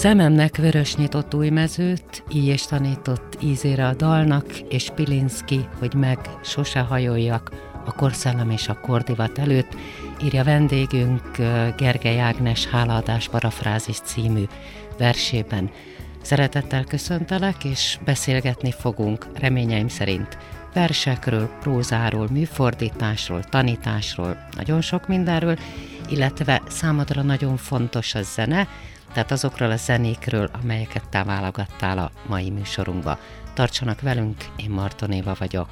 Szememnek vörös nyitott új mezőt, így is tanított ízére a dalnak, és Pilinszki, hogy meg sose hajoljak a korszellem és a kordivat előtt, írja vendégünk Gergely Ágnes Hálaadás parafrázis című versében. Szeretettel köszöntelek, és beszélgetni fogunk, reményeim szerint, versekről, prózáról, műfordításról, tanításról, nagyon sok mindenről, illetve számodra nagyon fontos a zene, tehát azokról a zenékről, amelyeket te válogattál a mai műsorunkba. Tartsanak velünk, én Marton Éva vagyok.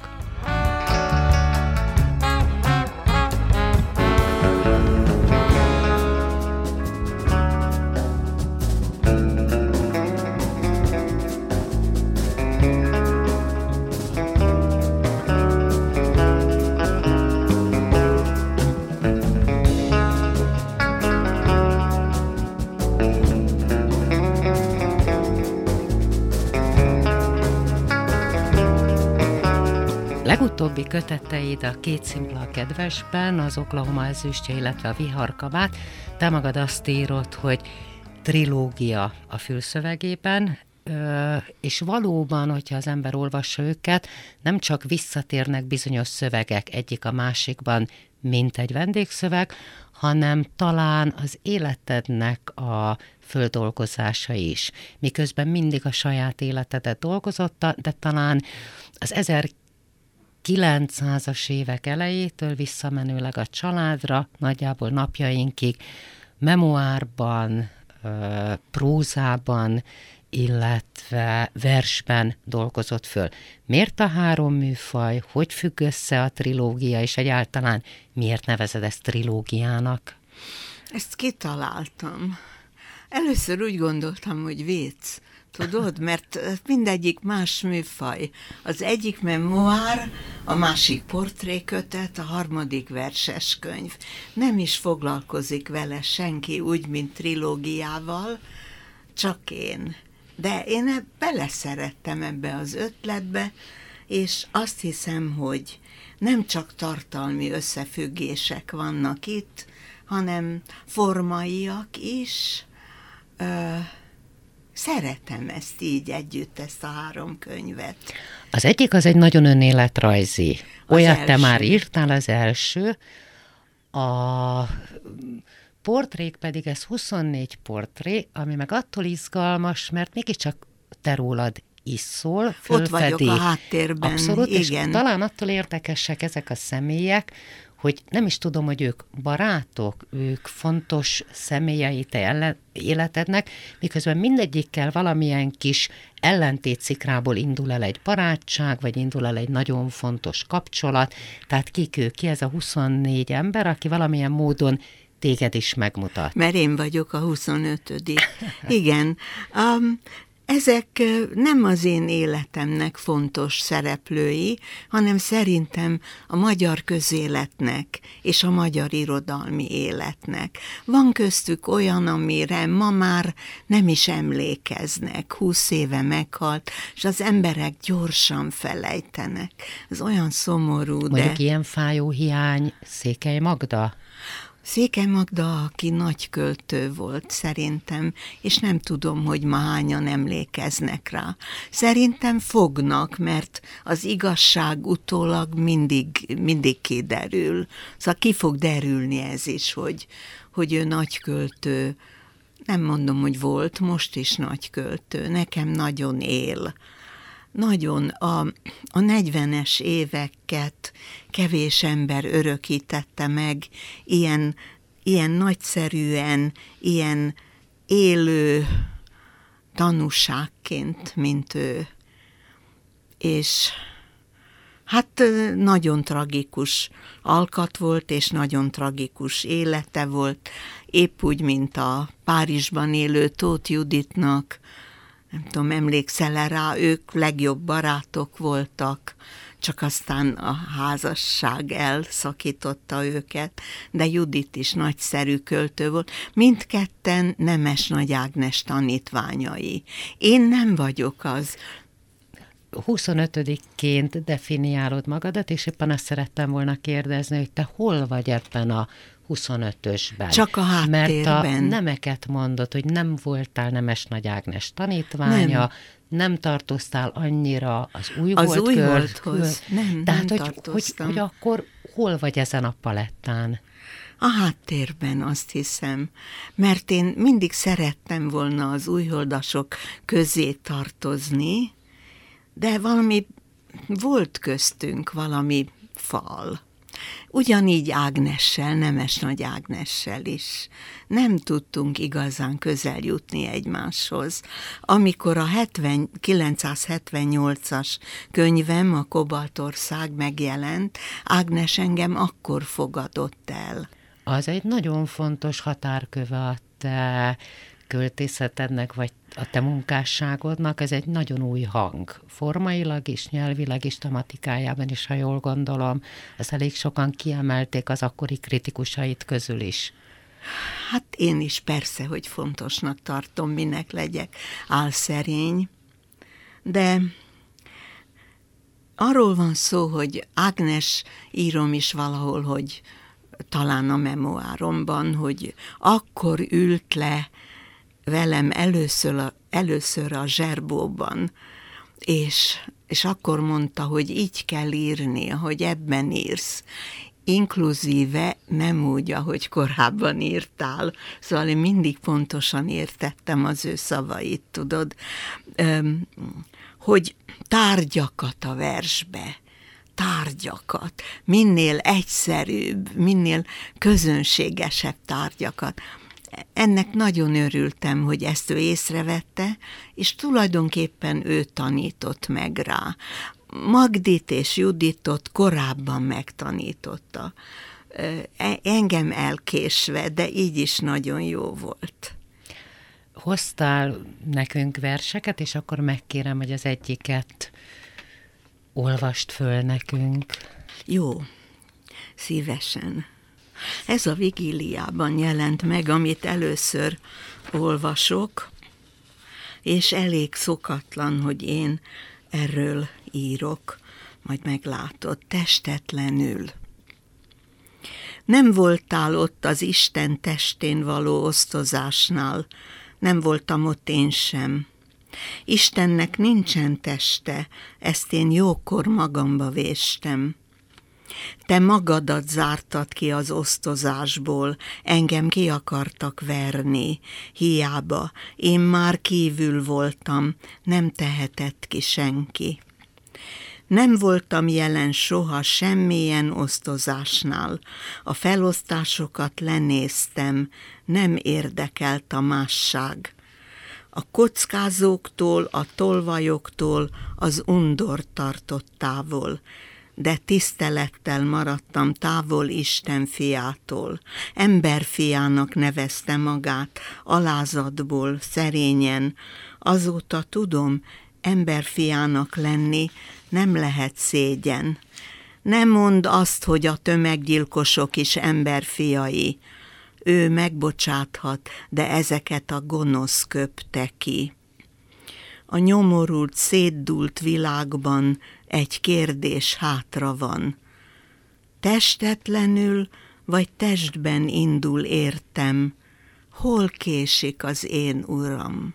Legutóbbi köteteid a két szimpla a kedvesben, az Oklahoma ezüstje, illetve a viharkabát, te magad azt írod, hogy trilógia a fülszövegében, és valóban, hogyha az ember olvassa őket, nem csak visszatérnek bizonyos szövegek egyik a másikban, mint egy vendégszöveg, hanem talán az életednek a földolgozása is. Miközben mindig a saját életedet dolgozotta, de talán az 900-as évek elejétől visszamenőleg a családra, nagyjából napjainkig, memoárban, prózában, illetve versben dolgozott föl. Miért a három műfaj, hogy függ össze a trilógia, és egyáltalán miért nevezed ezt trilógiának? Ezt kitaláltam. Először úgy gondoltam, hogy vicc, Tudod, mert mindegyik más műfaj. Az egyik memoár, a másik portrékötet, a harmadik verses könyv. Nem is foglalkozik vele senki úgy, mint trilógiával, csak én. De én beleszerettem ebbe az ötletbe, és azt hiszem, hogy nem csak tartalmi összefüggések vannak itt, hanem formaiak is, szeretem ezt így együtt, ezt a három könyvet. Az egyik az egy nagyon önéletrajzi. Olyat első. te már írtál az első. A portrék pedig ez 24 portré, ami meg attól izgalmas, mert mégiscsak te rólad is szól, fölfedi. Ott vagyok a háttérben, Abszolút, igen. és talán attól érdekesek ezek a személyek, hogy nem is tudom, hogy ők barátok, ők fontos személyei te életednek, miközben mindegyikkel valamilyen kis ellentétszikrából indul el egy barátság, vagy indul el egy nagyon fontos kapcsolat, tehát kik ők, ki ez a 24 ember, aki valamilyen módon téged is megmutat. Mert én vagyok a 25 Igen. Um, ezek nem az én életemnek fontos szereplői, hanem szerintem a magyar közéletnek és a magyar irodalmi életnek. Van köztük olyan, amire ma már nem is emlékeznek, húsz éve meghalt, és az emberek gyorsan felejtenek. Ez olyan szomorú, Mondjuk de... Ilyen fájó hiány Székely Magda? Széke Magda, aki nagy költő volt szerintem, és nem tudom, hogy ma hányan emlékeznek rá. Szerintem fognak, mert az igazság utólag mindig, mindig kiderül. Szóval ki fog derülni ez is, hogy, hogy ő nagy költő. Nem mondom, hogy volt, most is nagy költő. Nekem nagyon él nagyon a, a 40-es éveket kevés ember örökítette meg. Ilyen, ilyen nagyszerűen, ilyen élő tanúságként, mint ő. És hát nagyon tragikus alkat volt, és nagyon tragikus élete volt, épp úgy, mint a Párizsban élő Tóth Juditnak, nem tudom, emlékszel-e rá, ők legjobb barátok voltak, csak aztán a házasság elszakította őket, de Judit is nagyszerű költő volt. Mindketten Nemes Nagy Ágnes tanítványai. Én nem vagyok az, 25-ként definiálod magadat, és éppen azt szerettem volna kérdezni, hogy te hol vagy ebben a 25-ösben. Csak a háttérben. Mert a nemeket mondod, hogy nem voltál Nemes Nagy Ágnes tanítványa, nem, nem tartoztál annyira az új az volt új kör, volthoz. Nem, Tehát, nem hogy, hogy, hogy akkor hol vagy ezen a palettán? A háttérben azt hiszem, mert én mindig szerettem volna az újholdasok közé tartozni, de valami volt köztünk valami fal. Ugyanígy Ágnessel, Nemes Nagy Ágnessel is. Nem tudtunk igazán közel jutni egymáshoz. Amikor a 70, 978-as könyvem, a Kobaltország megjelent, Ágnes engem akkor fogadott el. Az egy nagyon fontos határköve a te költészetednek, vagy a te munkásságodnak, ez egy nagyon új hang. Formailag is, nyelvileg is, tematikájában is, ha jól gondolom. Ezt elég sokan kiemelték az akkori kritikusait közül is. Hát én is persze, hogy fontosnak tartom, minek legyek álszerény, de arról van szó, hogy Ágnes írom is valahol, hogy talán a memoáromban, hogy akkor ült le velem először a, először a zserbóban, és, és akkor mondta, hogy így kell írni, hogy ebben írsz, inkluzíve nem úgy, ahogy korábban írtál. Szóval én mindig pontosan értettem az ő szavait, tudod, hogy tárgyakat a versbe, tárgyakat, minél egyszerűbb, minél közönségesebb tárgyakat ennek nagyon örültem, hogy ezt ő észrevette, és tulajdonképpen ő tanított meg rá. Magdit és Juditot korábban megtanította. E, engem elkésve, de így is nagyon jó volt. Hoztál nekünk verseket, és akkor megkérem, hogy az egyiket olvast föl nekünk. Jó, szívesen. Ez a vigíliában jelent meg, amit először olvasok, és elég szokatlan, hogy én erről írok, majd meglátod, testetlenül. Nem voltál ott az Isten testén való osztozásnál, nem voltam ott én sem. Istennek nincsen teste, ezt én jókor magamba véstem. Te magadat zártad ki az osztozásból, engem ki akartak verni, hiába, én már kívül voltam, nem tehetett ki senki. Nem voltam jelen soha semmilyen osztozásnál. A felosztásokat lenéztem, nem érdekelt a másság. A kockázóktól, a tolvajoktól az undor tartott távol de tisztelettel maradtam távol Isten fiától. Emberfiának nevezte magát, alázatból, szerényen. Azóta tudom, emberfiának lenni nem lehet szégyen. Nem mond azt, hogy a tömeggyilkosok is emberfiai. Ő megbocsáthat, de ezeket a gonosz köpte ki. A nyomorult, szétdult világban egy kérdés hátra van. Testetlenül vagy testben indul értem, hol késik az én uram?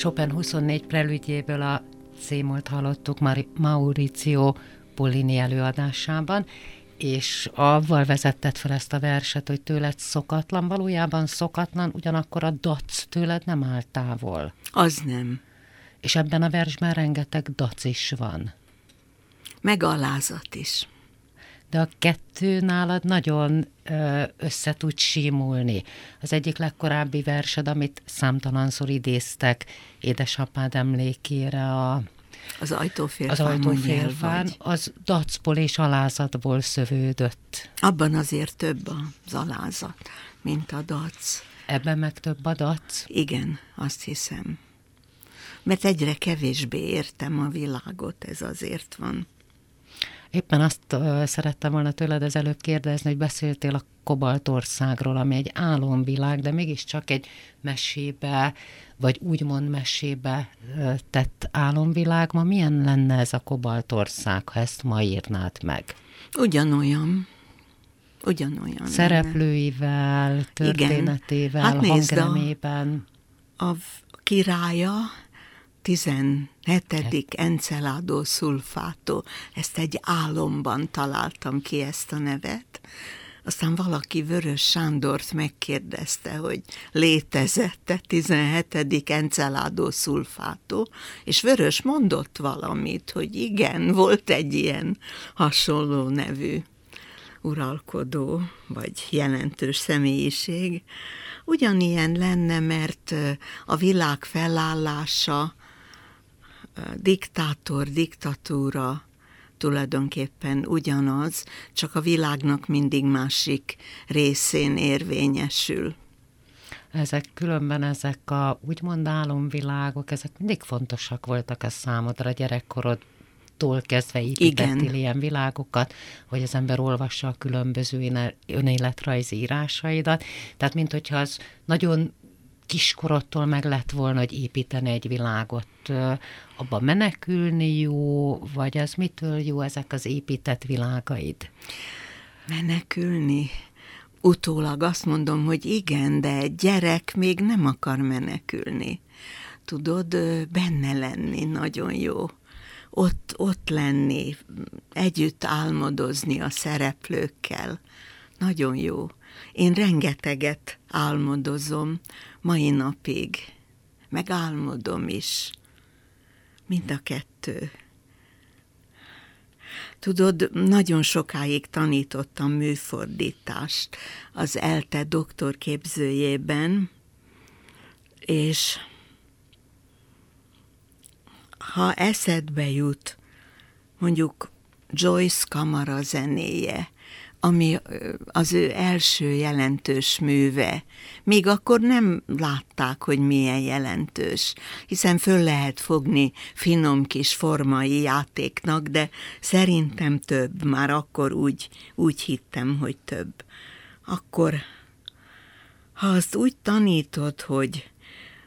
Chopin 24 prelüdjéből a címolt hallottuk Mauricio Polini előadásában, és avval vezetted fel ezt a verset, hogy tőled szokatlan, valójában szokatlan, ugyanakkor a dac tőled nem áll távol. Az nem. És ebben a versben rengeteg dac is van. Meg alázat is. De a kettő nálad nagyon össze tud símulni. Az egyik legkorábbi versed, amit számtalanszor idéztek édesapád emlékére a az ajtófélfán, az ajtófélfán az dacból és alázatból szövődött. Abban azért több az alázat, mint a dac. Ebben meg több a dac? Igen, azt hiszem. Mert egyre kevésbé értem a világot, ez azért van. Éppen azt szerettem volna tőled az előbb kérdezni, hogy beszéltél a Kobaltországról, ami egy álomvilág, de mégiscsak egy mesébe, vagy úgymond mesébe tett álomvilág. Ma milyen lenne ez a Kobaltország, ha ezt ma írnád meg? Ugyanolyan. Ugyanolyan. Szereplőivel, történetével, hát hangremében. A, a királya 17. Encelado Sulfato. Ezt egy álomban találtam ki ezt a nevet. Aztán valaki Vörös Sándort megkérdezte, hogy létezette 17. Encelado Sulfato, és Vörös mondott valamit, hogy igen, volt egy ilyen hasonló nevű uralkodó, vagy jelentős személyiség. Ugyanilyen lenne, mert a világ felállása diktátor, diktatúra tulajdonképpen ugyanaz, csak a világnak mindig másik részén érvényesül. Ezek különben ezek a úgymond álomvilágok, ezek mindig fontosak voltak a számodra gyerekkorod tól kezdve építettél ilyen világokat, hogy az ember olvassa a különböző önéletrajzi írásaidat. Tehát, mint hogyha az nagyon kiskorodtól meg lett volna, hogy építeni egy világot, abba menekülni jó, vagy az mitől jó ezek az épített világaid? Menekülni? Utólag azt mondom, hogy igen, de gyerek még nem akar menekülni. Tudod, benne lenni nagyon jó. Ott, ott lenni, együtt álmodozni a szereplőkkel. Nagyon jó. Én rengeteget álmodozom mai napig, meg álmodom is. Mind a kettő. Tudod, nagyon sokáig tanítottam műfordítást az ELTE doktorképzőjében, és ha eszedbe jut mondjuk Joyce kamara zenéje, ami az ő első jelentős műve. Még akkor nem látták, hogy milyen jelentős, hiszen föl lehet fogni finom kis formai játéknak, de szerintem több, már akkor úgy, úgy hittem, hogy több. Akkor, ha azt úgy tanítod, hogy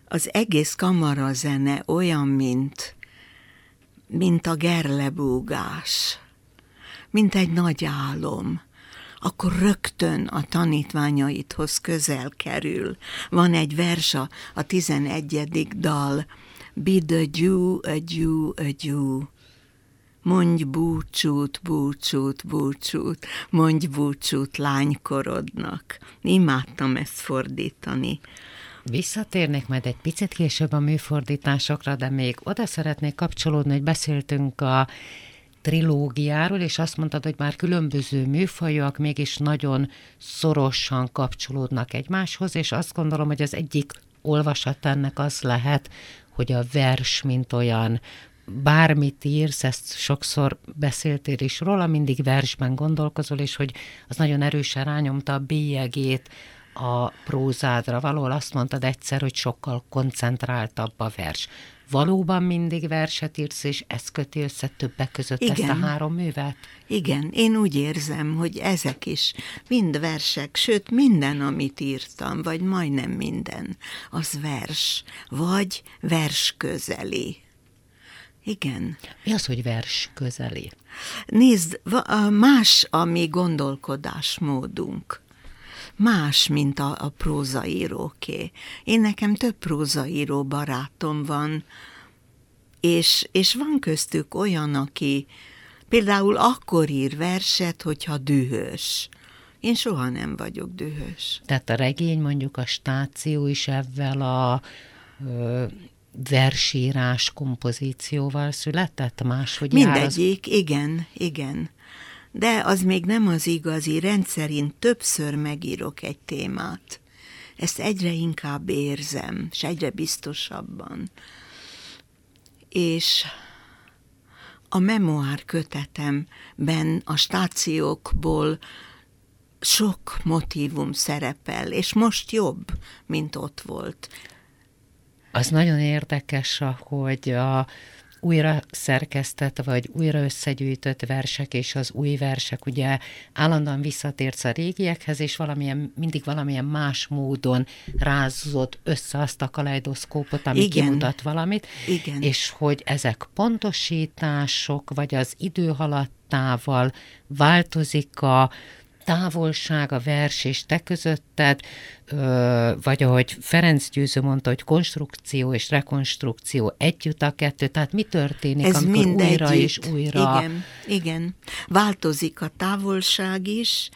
az egész kamarazene olyan, mint, mint a gerlebúgás, mint egy nagy álom, akkor rögtön a tanítványaidhoz közel kerül. Van egy versa, a tizenegyedik dal, Bid a gyú, a gyú, a gyú. Mondj búcsút, búcsút, búcsút, mondj búcsút lánykorodnak. Imádtam ezt fordítani. Visszatérnék majd egy picit később a műfordításokra, de még oda szeretnék kapcsolódni, hogy beszéltünk a trilógiáról, és azt mondtad, hogy már különböző műfajok mégis nagyon szorosan kapcsolódnak egymáshoz, és azt gondolom, hogy az egyik olvasat ennek az lehet, hogy a vers, mint olyan, bármit írsz, ezt sokszor beszéltél is róla, mindig versben gondolkozol, és hogy az nagyon erősen rányomta a bélyegét a prózádra. Valahol azt mondtad egyszer, hogy sokkal koncentráltabb a vers valóban mindig verset írsz, és ez köti össze többek között Igen. ezt a három művet? Igen, én úgy érzem, hogy ezek is mind versek, sőt minden, amit írtam, vagy majdnem minden, az vers, vagy vers közeli. Igen. Mi az, hogy vers közeli? Nézd, más a mi gondolkodásmódunk. Más, mint a, a prózaíróké. Én nekem több prózaíró barátom van, és, és van köztük olyan, aki például akkor ír verset, hogyha dühös. Én soha nem vagyok dühös. Tehát a regény, mondjuk a stáció is ebben a ö, versírás kompozícióval született? Máshogy Mindegyik, az... igen, igen. De az még nem az igazi, rendszerint többször megírok egy témát. Ezt egyre inkább érzem, és egyre biztosabban. És a memoár kötetemben a stációkból sok motívum szerepel, és most jobb, mint ott volt. Az nagyon érdekes, hogy a újra szerkesztett, vagy újra összegyűjtött versek és az új versek, ugye állandóan visszatérsz a régiekhez, és valamilyen, mindig valamilyen más módon rázott össze azt a kaleidoszkópot, ami Igen. kimutat valamit, Igen. és hogy ezek pontosítások, vagy az idő halattával változik a távolság a vers és te közötted, vagy ahogy Ferenc Győző mondta, hogy konstrukció és rekonstrukció együtt a kettő, tehát mi történik, Ez amikor mind újra együtt. és újra... Igen, igen. Változik a távolság is,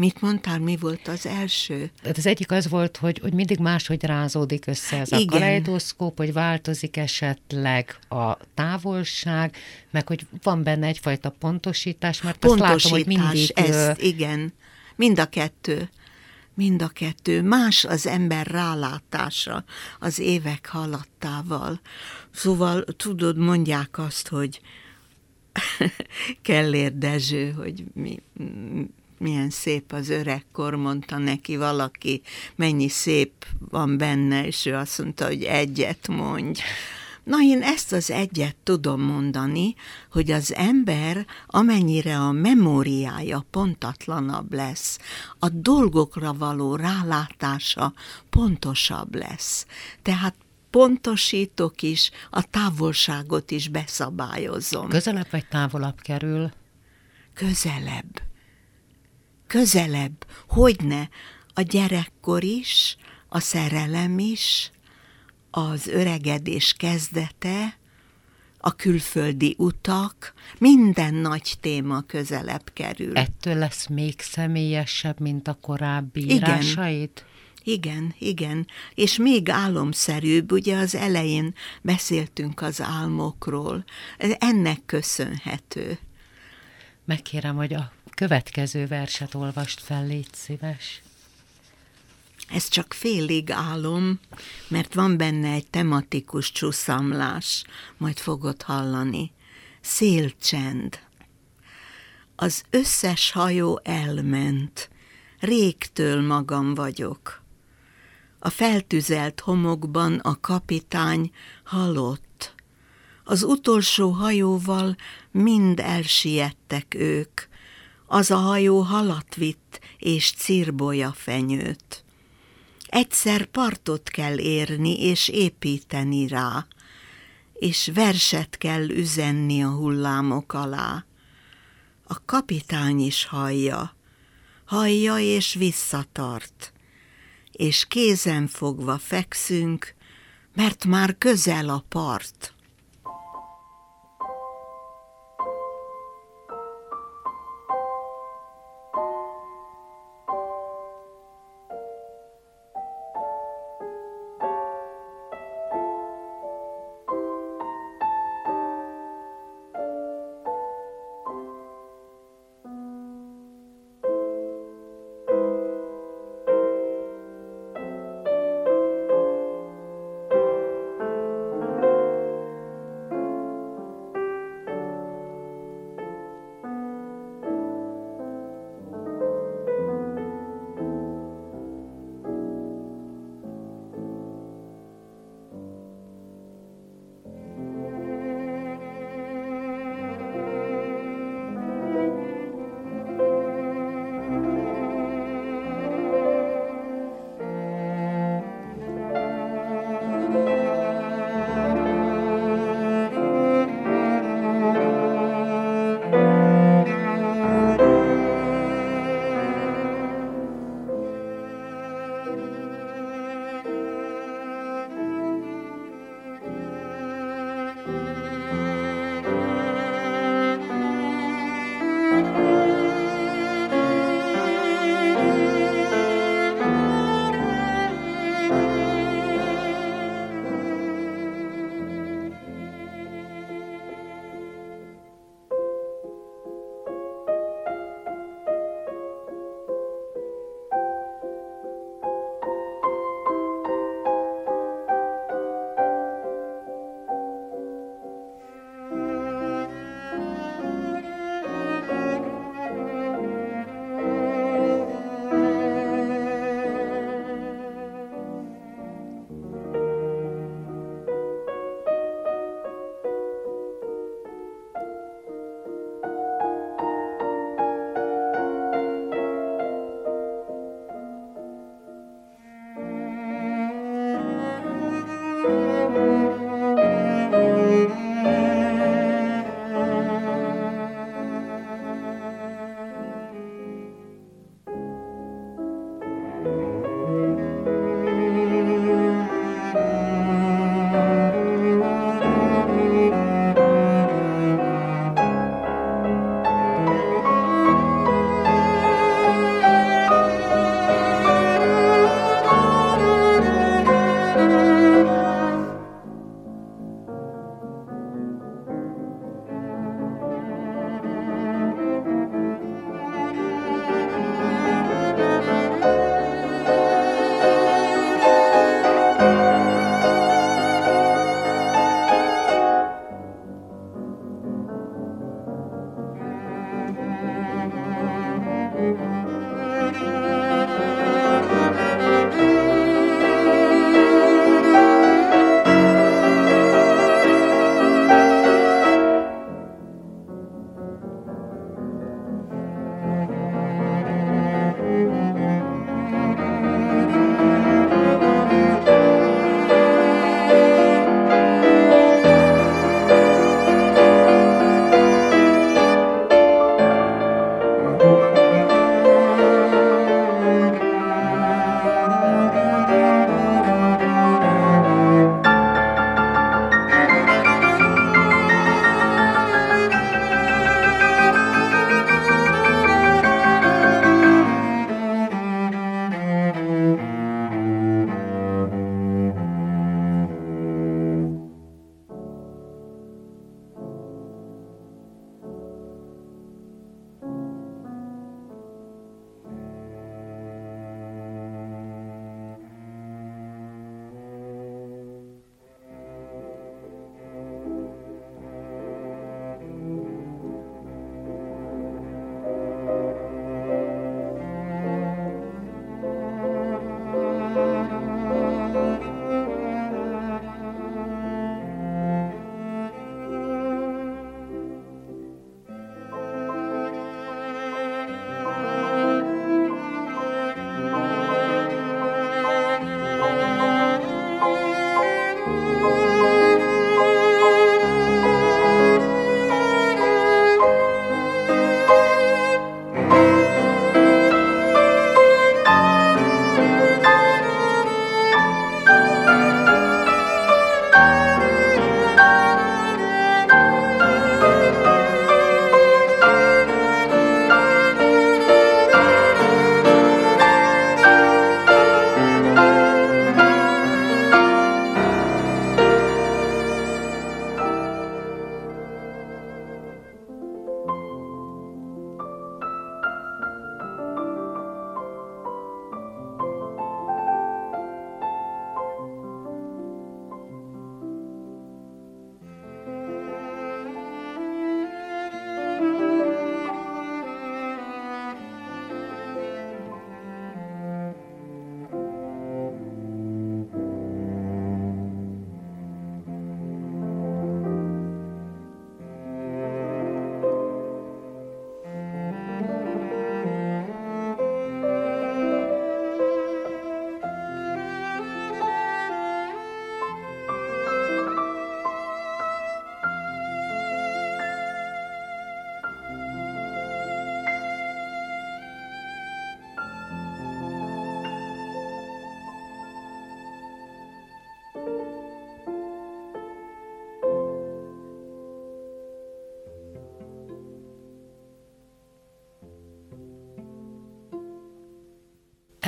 Mit mondtál, mi volt az első? Hát az egyik az volt, hogy, hogy mindig máshogy rázódik össze ez Igen. a kaleidoszkóp, hogy változik esetleg a távolság, meg hogy van benne egyfajta pontosítás, mert pontosítás, azt látom, hogy mindig... ez, igen. Mind a kettő. Mind a kettő. Más az ember rálátása az évek halattával. Szóval, tudod, mondják azt, hogy Kellér Dezső, hogy mi, milyen szép az öregkor, mondta neki valaki, mennyi szép van benne, és ő azt mondta, hogy egyet mondj. Na, én ezt az egyet tudom mondani, hogy az ember, amennyire a memóriája pontatlanabb lesz, a dolgokra való rálátása pontosabb lesz. Tehát pontosítok is, a távolságot is beszabályozom. Közelebb vagy távolabb kerül? Közelebb közelebb, hogyne a gyerekkor is, a szerelem is, az öregedés kezdete, a külföldi utak, minden nagy téma közelebb kerül. Ettől lesz még személyesebb, mint a korábbi igen. írásaid? Igen, igen, és még álomszerűbb, ugye az elején beszéltünk az álmokról, ennek köszönhető. Megkérem, hogy a következő verset olvast fel, légy szíves. Ez csak félig álom, mert van benne egy tematikus csúszamlás, majd fogod hallani. Szélcsend. Az összes hajó elment, régtől magam vagyok. A feltüzelt homokban a kapitány halott. Az utolsó hajóval mind elsiettek ők, az a hajó halat vitt és cirbolya fenyőt. Egyszer partot kell érni és építeni rá, és verset kell üzenni a hullámok alá. A kapitány is hallja, hallja és visszatart, és kézen fogva fekszünk, mert már közel a part.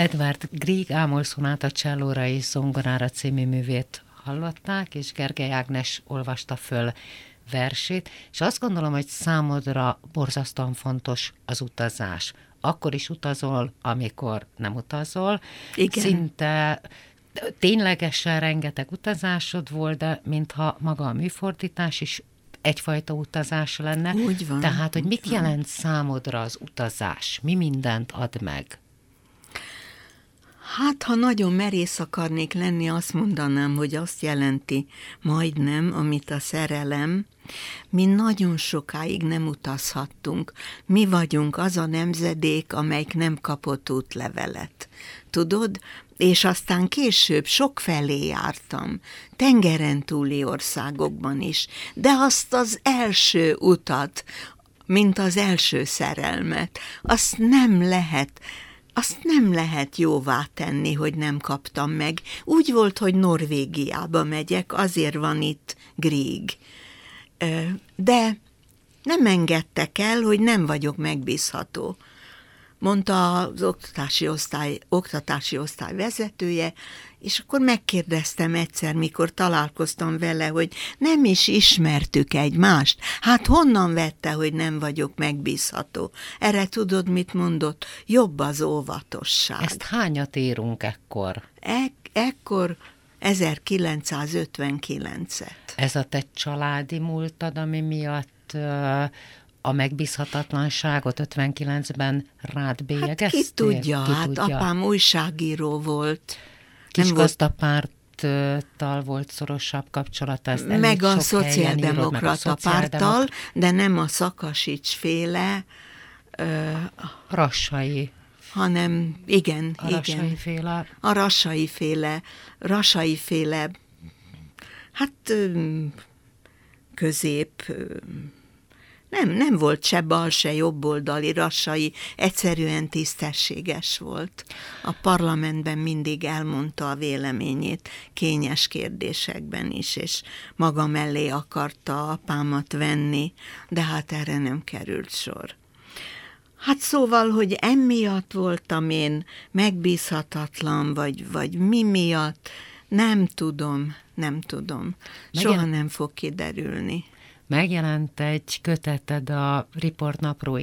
Edward Grieg ámolszonáta csellóra és zongorára című művét hallották, és Gergely Ágnes olvasta föl versét, és azt gondolom, hogy számodra borzasztóan fontos az utazás. Akkor is utazol, amikor nem utazol. Igen. Szinte ténylegesen rengeteg utazásod volt, de mintha maga a műfordítás is egyfajta utazás lenne. Úgy van. Tehát, hogy mit van. jelent számodra az utazás? Mi mindent ad meg? Hát, ha nagyon merész akarnék lenni, azt mondanám, hogy azt jelenti majdnem, amit a szerelem. Mi nagyon sokáig nem utazhattunk. Mi vagyunk az a nemzedék, amelyik nem kapott útlevelet. Tudod? És aztán később sok felé jártam, tengeren túli országokban is, de azt az első utat, mint az első szerelmet, azt nem lehet azt nem lehet jóvá tenni, hogy nem kaptam meg. Úgy volt, hogy Norvégiába megyek, azért van itt Grieg. De nem engedtek el, hogy nem vagyok megbízható mondta az oktatási osztály, oktatási osztály vezetője, és akkor megkérdeztem egyszer, mikor találkoztam vele, hogy nem is ismertük egymást. Hát honnan vette, hogy nem vagyok megbízható? Erre tudod, mit mondott? Jobb az óvatosság. Ezt hányat írunk ekkor? Ek- ekkor 1959-et. Ez a te családi múltad, ami miatt a megbízhatatlanságot 59-ben rád bélyegezték? Hát ki tudja, ki hát tudja? apám újságíró volt. Kisgazdapárttal volt szorosabb kapcsolata, ezt meg a szociáldemokrata párttal, de nem a Szakasics féle. Uh, Rassai hanem igen, a igen. féle. A rassai féle, rassai féle, hát közép, nem, nem volt se bal, se jobboldali, rassai, egyszerűen tisztességes volt. A parlamentben mindig elmondta a véleményét, kényes kérdésekben is, és maga mellé akarta apámat venni, de hát erre nem került sor. Hát szóval, hogy emiatt voltam én megbízhatatlan, vagy, vagy mi miatt, nem tudom, nem tudom. Soha nem fog kiderülni megjelent egy köteted a Report, napló,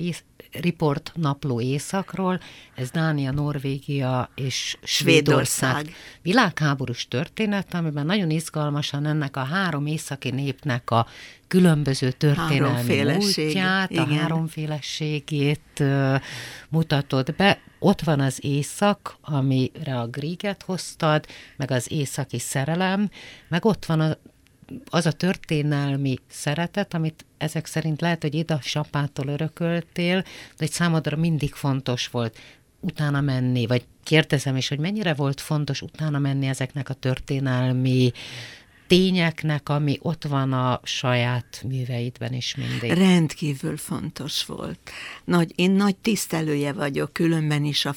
Report napló északról, ez Dánia, Norvégia és Svédország. Svédország. Világháborús történet, amiben nagyon izgalmasan ennek a három északi népnek a különböző történelmi múltját, a háromféleségét uh, mutatod be. Ott van az észak, amire a Gríget hoztad, meg az északi szerelem, meg ott van a az a történelmi szeretet, amit ezek szerint lehet, hogy édesapától örököltél, de hogy számodra mindig fontos volt utána menni, vagy kérdezem is, hogy mennyire volt fontos utána menni ezeknek a történelmi tényeknek, ami ott van a saját műveidben is mindig. Rendkívül fontos volt. Nagy, én nagy tisztelője vagyok, különben is a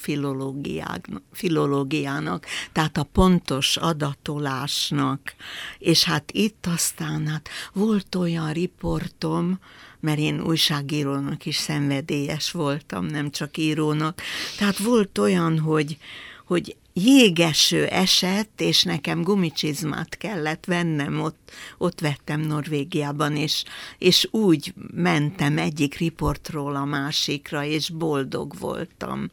filológiának, tehát a pontos adatolásnak, és hát itt aztán hát volt olyan riportom, mert én újságírónak is szenvedélyes voltam, nem csak írónak. Tehát volt olyan, hogy, hogy jégeső esett, és nekem gumicsizmát kellett vennem, ott, ott vettem Norvégiában, és, és úgy mentem egyik riportról a másikra, és boldog voltam.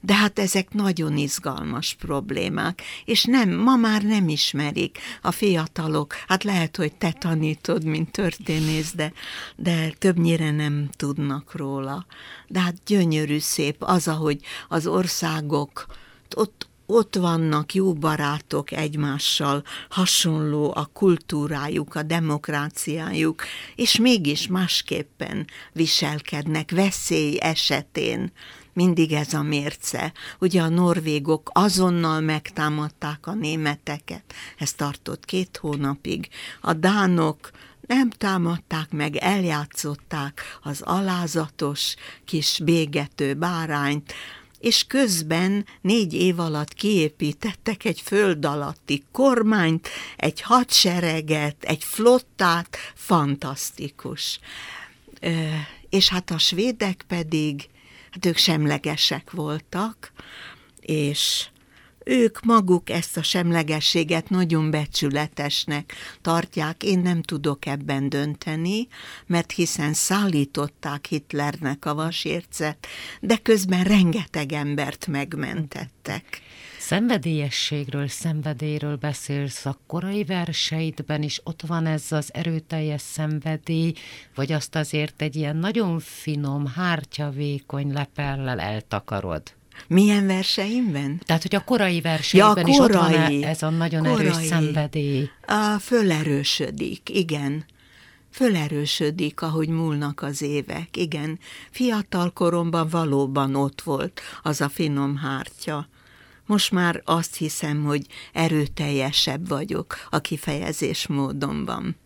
De hát ezek nagyon izgalmas problémák, és nem, ma már nem ismerik a fiatalok, hát lehet, hogy te tanítod, mint történész, de, de többnyire nem tudnak róla. De hát gyönyörű szép az, ahogy az országok ott ott vannak jó barátok egymással, hasonló a kultúrájuk, a demokráciájuk, és mégis másképpen viselkednek veszély esetén. Mindig ez a mérce. Ugye a norvégok azonnal megtámadták a németeket, ez tartott két hónapig. A dánok nem támadták meg, eljátszották az alázatos kis bégető bárányt, és közben négy év alatt kiépítettek egy föld alatti kormányt, egy hadsereget, egy flottát, fantasztikus. És hát a svédek pedig, hát ők semlegesek voltak, és ők maguk ezt a semlegességet nagyon becsületesnek tartják. Én nem tudok ebben dönteni, mert hiszen szállították Hitlernek a vasércet, de közben rengeteg embert megmentettek. Szenvedélyességről, szenvedélyről beszélsz a korai verseidben is, ott van ez az erőteljes szenvedély, vagy azt azért egy ilyen nagyon finom, hártyavékony lepellel eltakarod? Milyen verseimben? Tehát, hogy a korai verseimben ja, korai, is ott van ez a nagyon korai. erős szenvedély. A, fölerősödik, igen. Fölerősödik, ahogy múlnak az évek. Igen, fiatal koromban valóban ott volt az a finom hártya. Most már azt hiszem, hogy erőteljesebb vagyok a kifejezés módonban.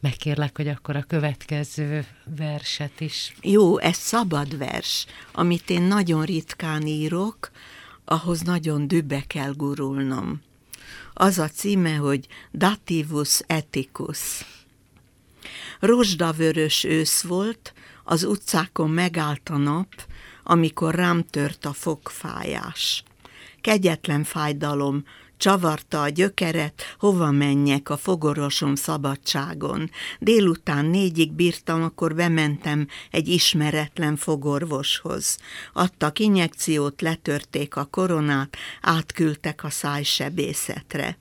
Megkérlek, hogy akkor a következő verset is. Jó, ez szabad vers, amit én nagyon ritkán írok, ahhoz nagyon dübe kell gurulnom. Az a címe, hogy Dativus Ethicus. Rozsdavörös ősz volt, az utcákon megállt a nap, amikor rám tört a fogfájás. Kegyetlen fájdalom, Csavarta a gyökeret, hova menjek a fogorosom szabadságon. Délután négyig bírtam, akkor bementem egy ismeretlen fogorvoshoz. Adtak injekciót, letörték a koronát, átküldtek a szájsebészetre.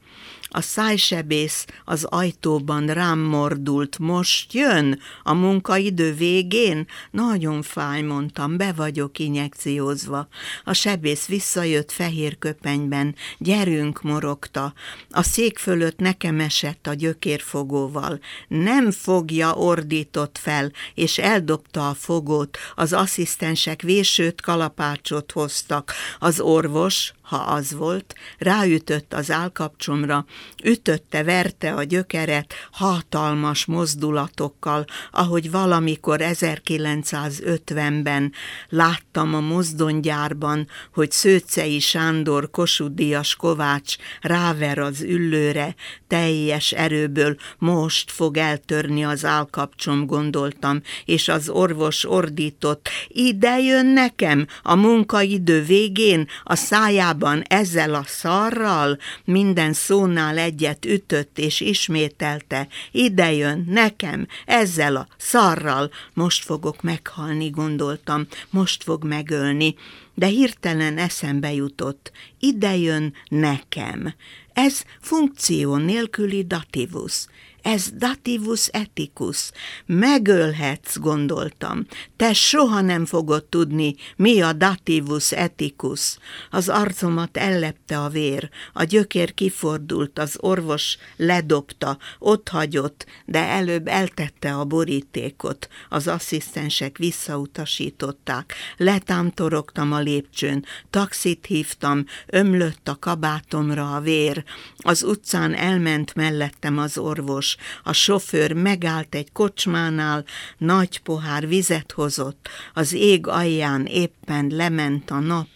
A szájsebész az ajtóban rám mordult. Most jön a munkaidő végén? Nagyon fáj, mondtam, be vagyok injekciózva. A sebész visszajött fehér köpenyben. Gyerünk, morogta. A szék fölött nekem esett a gyökérfogóval. Nem fogja, ordított fel, és eldobta a fogót. Az asszisztensek vésőt, kalapácsot hoztak. Az orvos, ha az volt, ráütött az állkapcsomra, ütötte, verte a gyökeret hatalmas mozdulatokkal, ahogy valamikor 1950-ben láttam a mozdonygyárban, hogy Szőcei Sándor Kosudias Kovács ráver az üllőre, teljes erőből most fog eltörni az állkapcsom, gondoltam, és az orvos ordított, ide jön nekem a munkaidő végén a szájában Magában ezzel a szarral minden szónál egyet ütött és ismételte, ide jön nekem ezzel a szarral, most fogok meghalni, gondoltam, most fog megölni, de hirtelen eszembe jutott, ide jön nekem. Ez funkció nélküli dativus. Ez dativus ethicus. Megölhetsz, gondoltam. Te soha nem fogod tudni, mi a dativus ethicus. Az arcomat ellepte a vér, a gyökér kifordult, az orvos ledobta, ott hagyott, de előbb eltette a borítékot. Az asszisztensek visszautasították. Letámtorogtam a lépcsőn, taxit hívtam, ömlött a kabátomra a vér. Az utcán elment mellettem az orvos, a sofőr megállt egy kocsmánál, nagy pohár vizet hozott, az ég alján éppen lement a nap.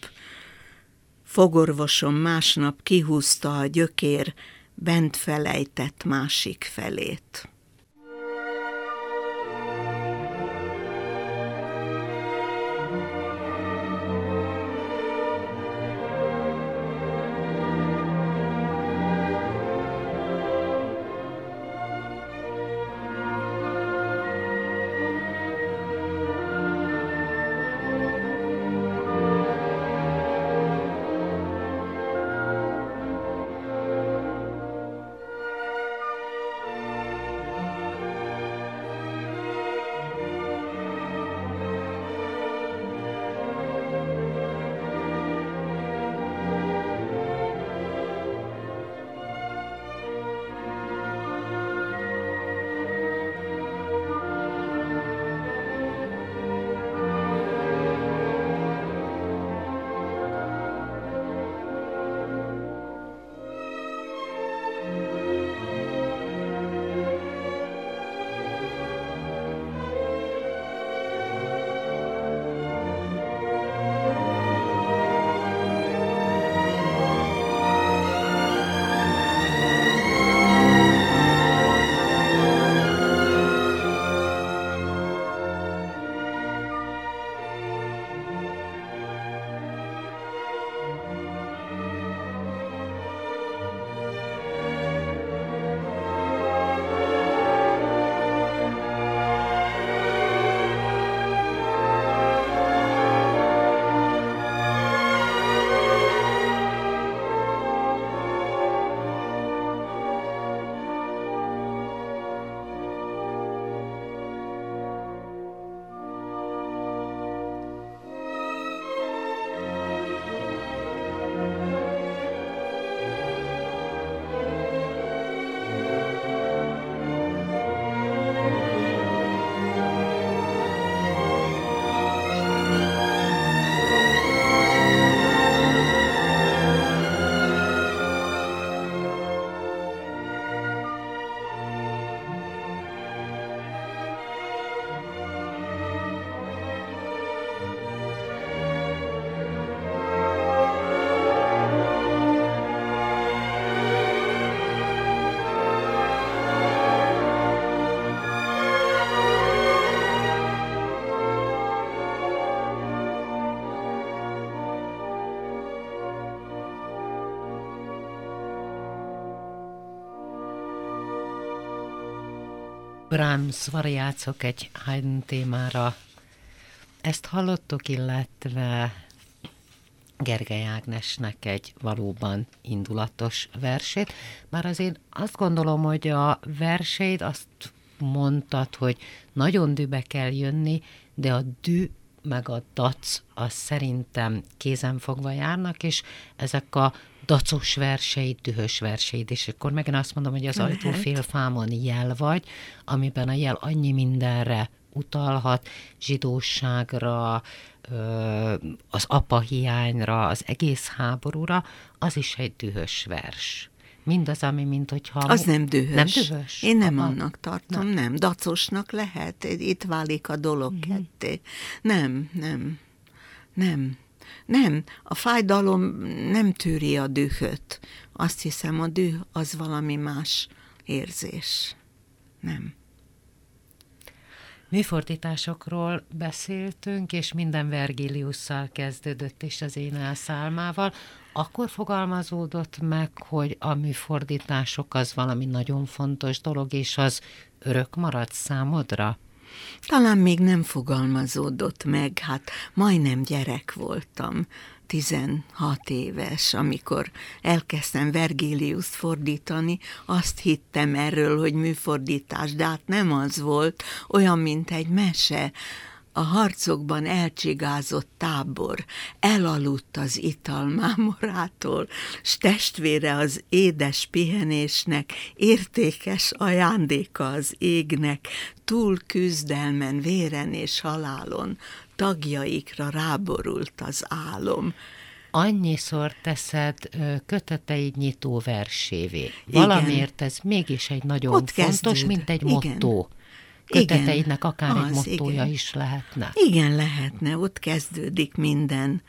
Fogorvosom másnap kihúzta a gyökér, bent felejtett másik felét. Brahms variációk egy Haydn témára. Ezt hallottuk, illetve Gergely Ágnesnek egy valóban indulatos versét. Már azért azt gondolom, hogy a versét azt mondtad, hogy nagyon dűbe kell jönni, de a dű meg a dac, az szerintem kézenfogva járnak, és ezek a dacos verseid, dühös verseid, és akkor megint azt mondom, hogy az ajtó félfámon jel vagy, amiben a jel annyi mindenre utalhat, zsidóságra, az apa hiányra, az egész háborúra, az is egy dühös vers. Mindaz, ami mint hogyha... Az nem dühös. Nem dühös? Én nem Aha. annak tartom, nem. nem. Dacosnak lehet, itt válik a dolog uh-huh. ketté. Nem, nem, nem. Nem, a fájdalom nem tűri a dühöt. Azt hiszem, a düh az valami más érzés. Nem. Műfordításokról beszéltünk, és minden Vergiliusszal kezdődött, és az én elszálmával. Akkor fogalmazódott meg, hogy a műfordítások az valami nagyon fontos dolog, és az örök marad számodra? Talán még nem fogalmazódott meg, hát majdnem gyerek voltam, 16 éves, amikor elkezdtem Vergiliuszt fordítani, azt hittem erről, hogy műfordítás, de hát nem az volt, olyan, mint egy mese, a harcokban elcsigázott tábor elaludt az italmámorától, s testvére az édes pihenésnek, értékes ajándéka az égnek, túl küzdelmen, véren és halálon, tagjaikra ráborult az álom annyiszor teszed köteteid nyitó versévé. Valamiért ez mégis egy nagyon Ott fontos, kezdőd. mint egy Igen. motto köteteidnek akár az, egy mottója igen. is lehetne. Igen, lehetne, ott kezdődik minden,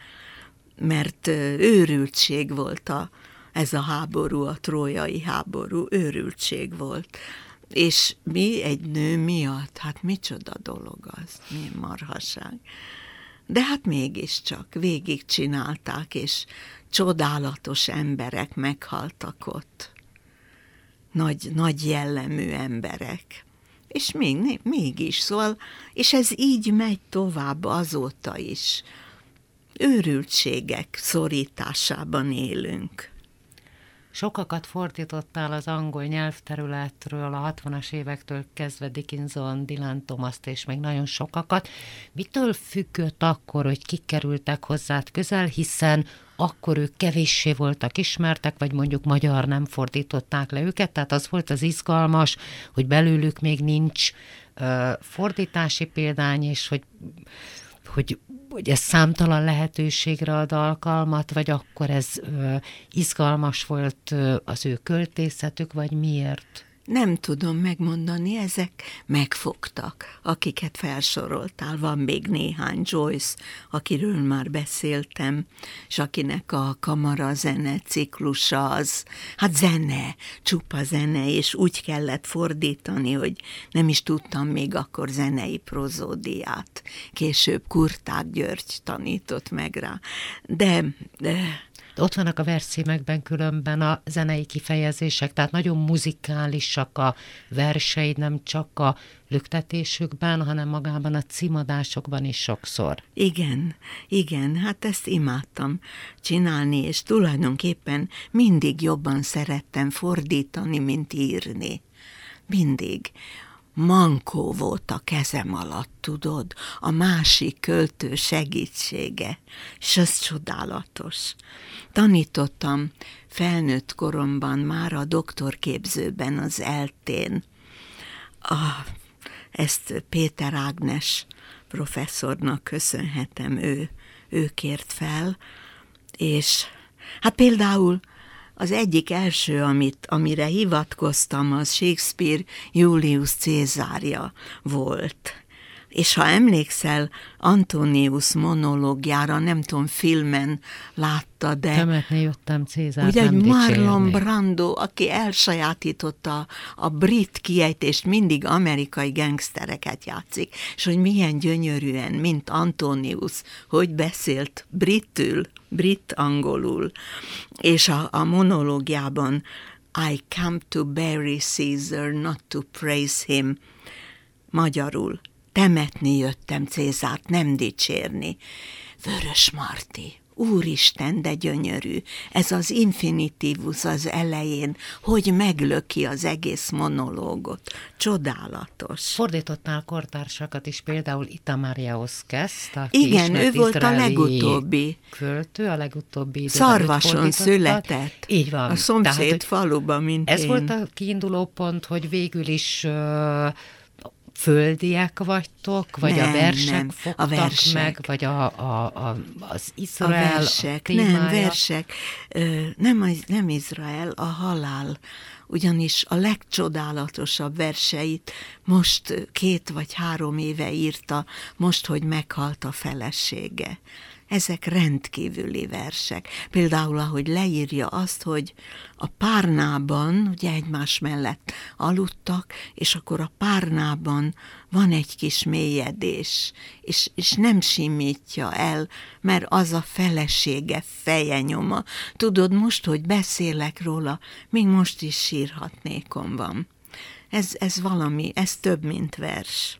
mert őrültség volt a, ez a háború, a trójai háború, őrültség volt. És mi egy nő miatt, hát micsoda dolog az, mi marhaság. De hát mégiscsak végig csinálták, és csodálatos emberek meghaltak ott. Nagy, nagy jellemű emberek és még, mégis, szóval, és ez így megy tovább azóta is. Őrültségek szorításában élünk. Sokakat fordítottál az angol nyelvterületről a 60-as évektől kezdve Dickinson, Dylan thomas és még nagyon sokakat. Mitől függött akkor, hogy kikerültek hozzád közel, hiszen akkor ők kevéssé voltak ismertek, vagy mondjuk magyar nem fordították le őket, tehát az volt az izgalmas, hogy belőlük még nincs uh, fordítási példány, és hogy hogy, hogy ez számtalan lehetőségre ad alkalmat, vagy akkor ez izgalmas volt az ő költészetük, vagy miért? Nem tudom megmondani, ezek megfogtak, akiket felsoroltál. Van még néhány Joyce, akiről már beszéltem, és akinek a kamara zene ciklusa az, hát zene, csupa zene, és úgy kellett fordítani, hogy nem is tudtam még akkor zenei prozódiát. Később Kurták György tanított meg rá. De, de de ott vannak a verszímekben különben a zenei kifejezések, tehát nagyon muzikálisak a verseid, nem csak a lüktetésükben, hanem magában a címadásokban is sokszor. Igen, igen, hát ezt imádtam csinálni, és tulajdonképpen mindig jobban szerettem fordítani, mint írni. Mindig mankó volt a kezem alatt, tudod, a másik költő segítsége, és ez csodálatos. Tanítottam felnőtt koromban már a doktorképzőben az eltén. A, ezt Péter Ágnes professzornak köszönhetem, ő, ő kért fel, és hát például az egyik első, amit, amire hivatkoztam, az Shakespeare Julius Cézárja volt. És ha emlékszel Antonius monológiára, nem tudom, filmen látta, de... Temetni jöttem Cézár, Ugye, egy Marlon Brando, aki elsajátította a brit kiejtést, mindig amerikai gangstereket játszik, és hogy milyen gyönyörűen, mint Antonius, hogy beszélt britül, brit-angolul, és a, a monológiában I come to bury Caesar, not to praise him. Magyarul, temetni jöttem Cézárt, nem dicsérni. Vörös Marti, Úristen, de gyönyörű, ez az infinitívus az elején, hogy meglöki az egész monológot. Csodálatos. Fordítottnál kortársakat is, például Itamariahoz kezd, aki Igen, ő volt a legutóbbi. Költő, a legutóbbi Szarvason született. Így van. A szomszéd Tehát, faluban, mint Ez én. volt a kiinduló pont, hogy végül is uh, földiek vagytok, vagy nem, a versek nem, fogtak a versek. meg, vagy a, a, a, az Izrael a versek, a nem, versek, nem, nem Izrael, a halál, ugyanis a legcsodálatosabb verseit most két vagy három éve írta, most, hogy meghalt a felesége. Ezek rendkívüli versek. Például, ahogy leírja azt, hogy a párnában, ugye egymás mellett aludtak, és akkor a párnában van egy kis mélyedés, és, és nem simítja el, mert az a felesége feje nyoma. Tudod, most, hogy beszélek róla, még most is sírhatnékom van. Ez, ez valami, ez több, mint vers.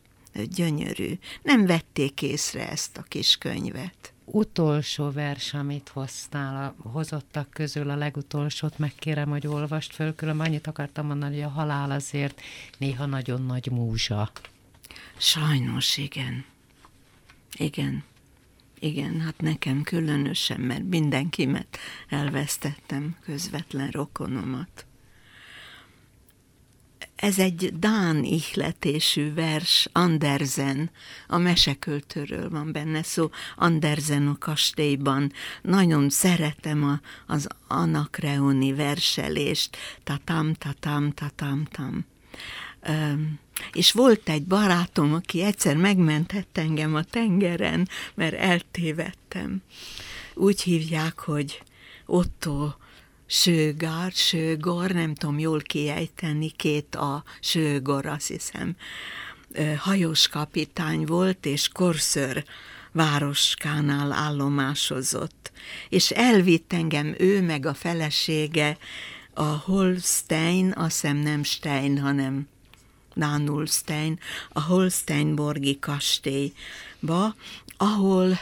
Gyönyörű. Nem vették észre ezt a kis könyvet utolsó vers, amit hoztál, a hozottak közül a legutolsót megkérem, hogy olvast föl, különben annyit akartam mondani, hogy a halál azért néha nagyon nagy múzsa. Sajnos, igen. Igen. Igen, hát nekem különösen, mert mindenkimet elvesztettem, közvetlen rokonomat. Ez egy Dán ihletésű vers, Andersen, a meseköltőről van benne szó, Andersen a kastélyban. Nagyon szeretem a, az anakreoni verselést, tatam, tatam, tatam, tam. Um, és volt egy barátom, aki egyszer megmentett engem a tengeren, mert eltévedtem. Úgy hívják, hogy Otto Sőgár, Sőgor, nem tudom jól kiejteni, két a Sőgor, azt hiszem, hajós kapitány volt, és Korször városkánál állomásozott. És elvitt engem ő meg a felesége a Holstein, azt hiszem nem Stein, hanem Nánulstein, a Holsteinborgi kastélyba, ahol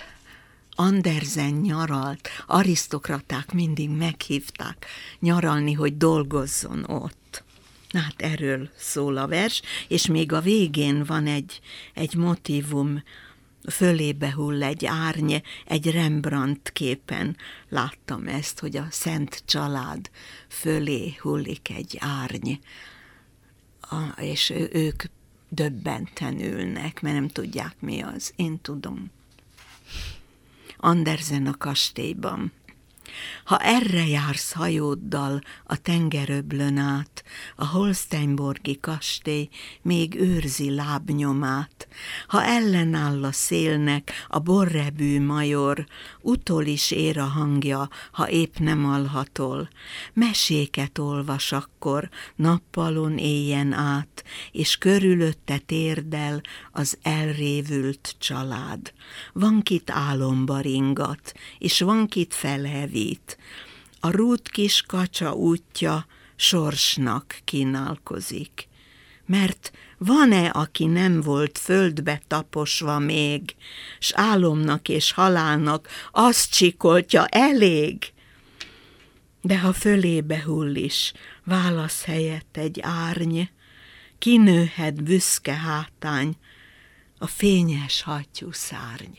Andersen nyaralt, arisztokraták mindig meghívták nyaralni, hogy dolgozzon ott. Na hát erről szól a vers, és még a végén van egy, egy motivum, fölébe hull egy árny, egy Rembrandt képen láttam ezt, hogy a szent család fölé hullik egy árny, a, és ők döbbenten ülnek, mert nem tudják mi az. Én tudom. Andersen a kastélyban. Ha erre jársz hajóddal a tengeröblön át, a Holsteinborgi kastély még őrzi lábnyomát. Ha ellenáll a szélnek a borrebű major, utol is ér a hangja, ha épp nem alhatol. Meséket olvas akkor, nappalon éjjen át, és körülötte térdel az elrévült család. Van kit álomba ringat, és van kit felhevít. A rút kis kacsa útja sorsnak kínálkozik. Mert van-e, aki nem volt földbe taposva még, s álomnak és halálnak azt csikoltja elég? De ha fölébe hull is, válasz helyett egy árny, kinőhet büszke hátány, a fényes hattyú szárny.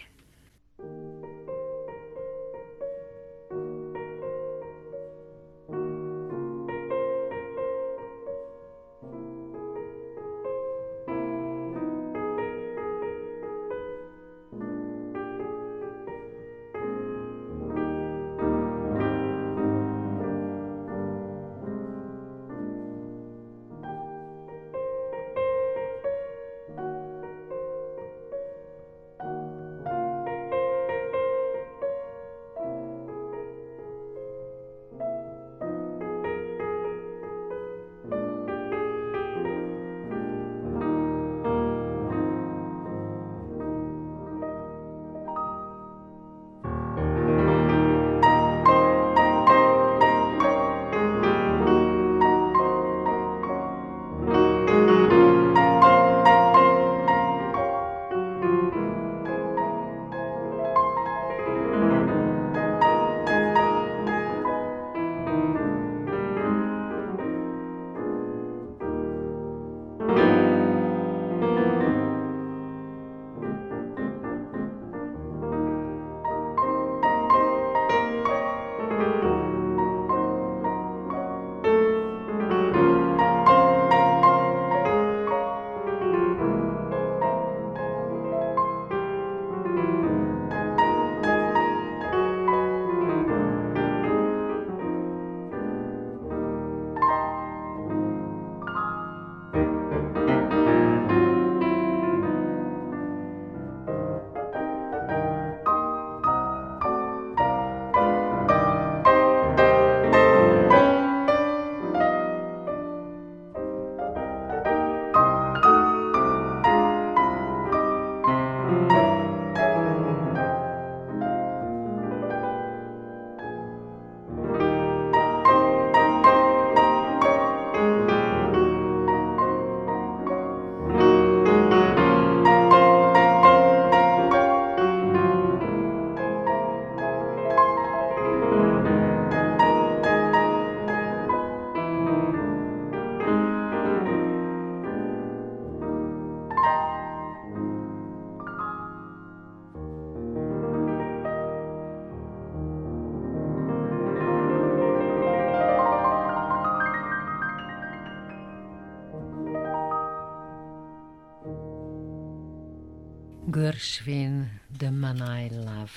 Gershwin, The Man I Love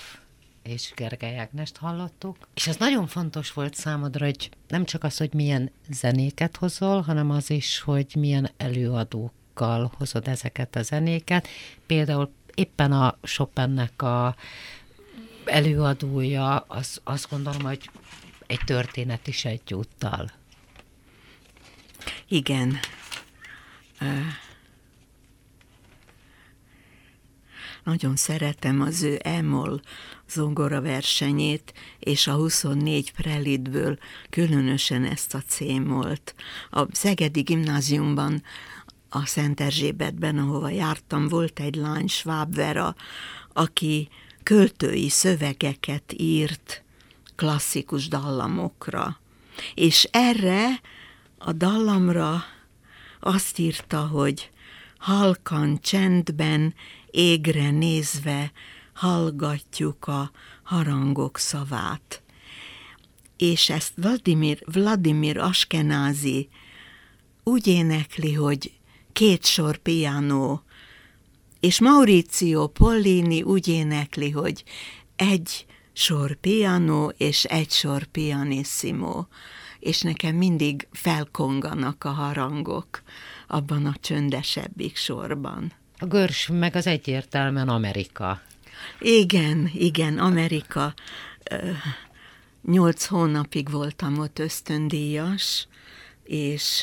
és Gergely Ágnest hallottuk, és ez nagyon fontos volt számodra, hogy nem csak az, hogy milyen zenéket hozol, hanem az is, hogy milyen előadókkal hozod ezeket a zenéket. Például éppen a Chopinnek a előadója, az, azt gondolom, hogy egy történet is egyúttal. Igen. Nagyon szeretem az ő Emol zongora versenyét, és a 24 prelidből különösen ezt a cémolt. A Szegedi gimnáziumban a Szent Erzsébetben, ahova jártam, volt egy lány, Schwab Vera, aki költői szövegeket írt klasszikus dallamokra. És erre a dallamra azt írta, hogy halkan, csendben, égre nézve hallgatjuk a harangok szavát. És ezt Vladimir, Vladimir Askenázi úgy énekli, hogy két sor piano, és Mauricio Pollini úgy énekli, hogy egy sor piano és egy sor pianissimo, és nekem mindig felkonganak a harangok abban a csöndesebbik sorban. A görs meg az egyértelműen Amerika. Igen, igen, Amerika. Nyolc hónapig voltam ott ösztöndíjas, és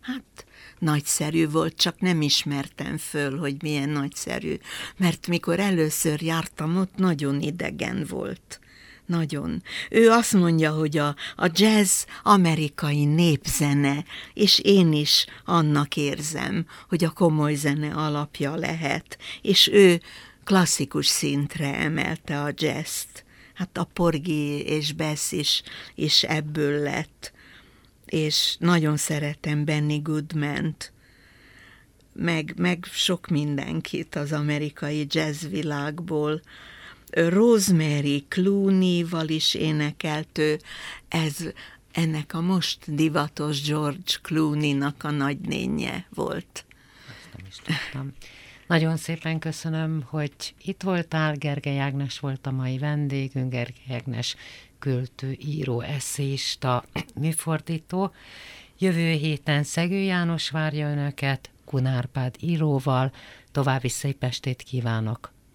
hát nagyszerű volt, csak nem ismertem föl, hogy milyen nagyszerű, mert mikor először jártam ott, nagyon idegen volt. Nagyon. Ő azt mondja, hogy a, a jazz amerikai népzene, és én is annak érzem, hogy a komoly zene alapja lehet, és ő klasszikus szintre emelte a jazzt. Hát a Porgi és Bess is, is ebből lett és nagyon szeretem Benny Goodman-t, meg, meg sok mindenkit az amerikai jazzvilágból. Rosemary Clooney-val is énekelt ő, ez ennek a most divatos George Clooney-nak a nagynénye volt. Ezt nem is tudtam. Nagyon szépen köszönöm, hogy itt voltál. Gergely Ágnes volt a mai vendégünk. Gergely Ágnes költő, író, eszéista, műfordító. Jövő héten Szegő János várja önöket, Kunárpád íróval. További szép estét kívánok.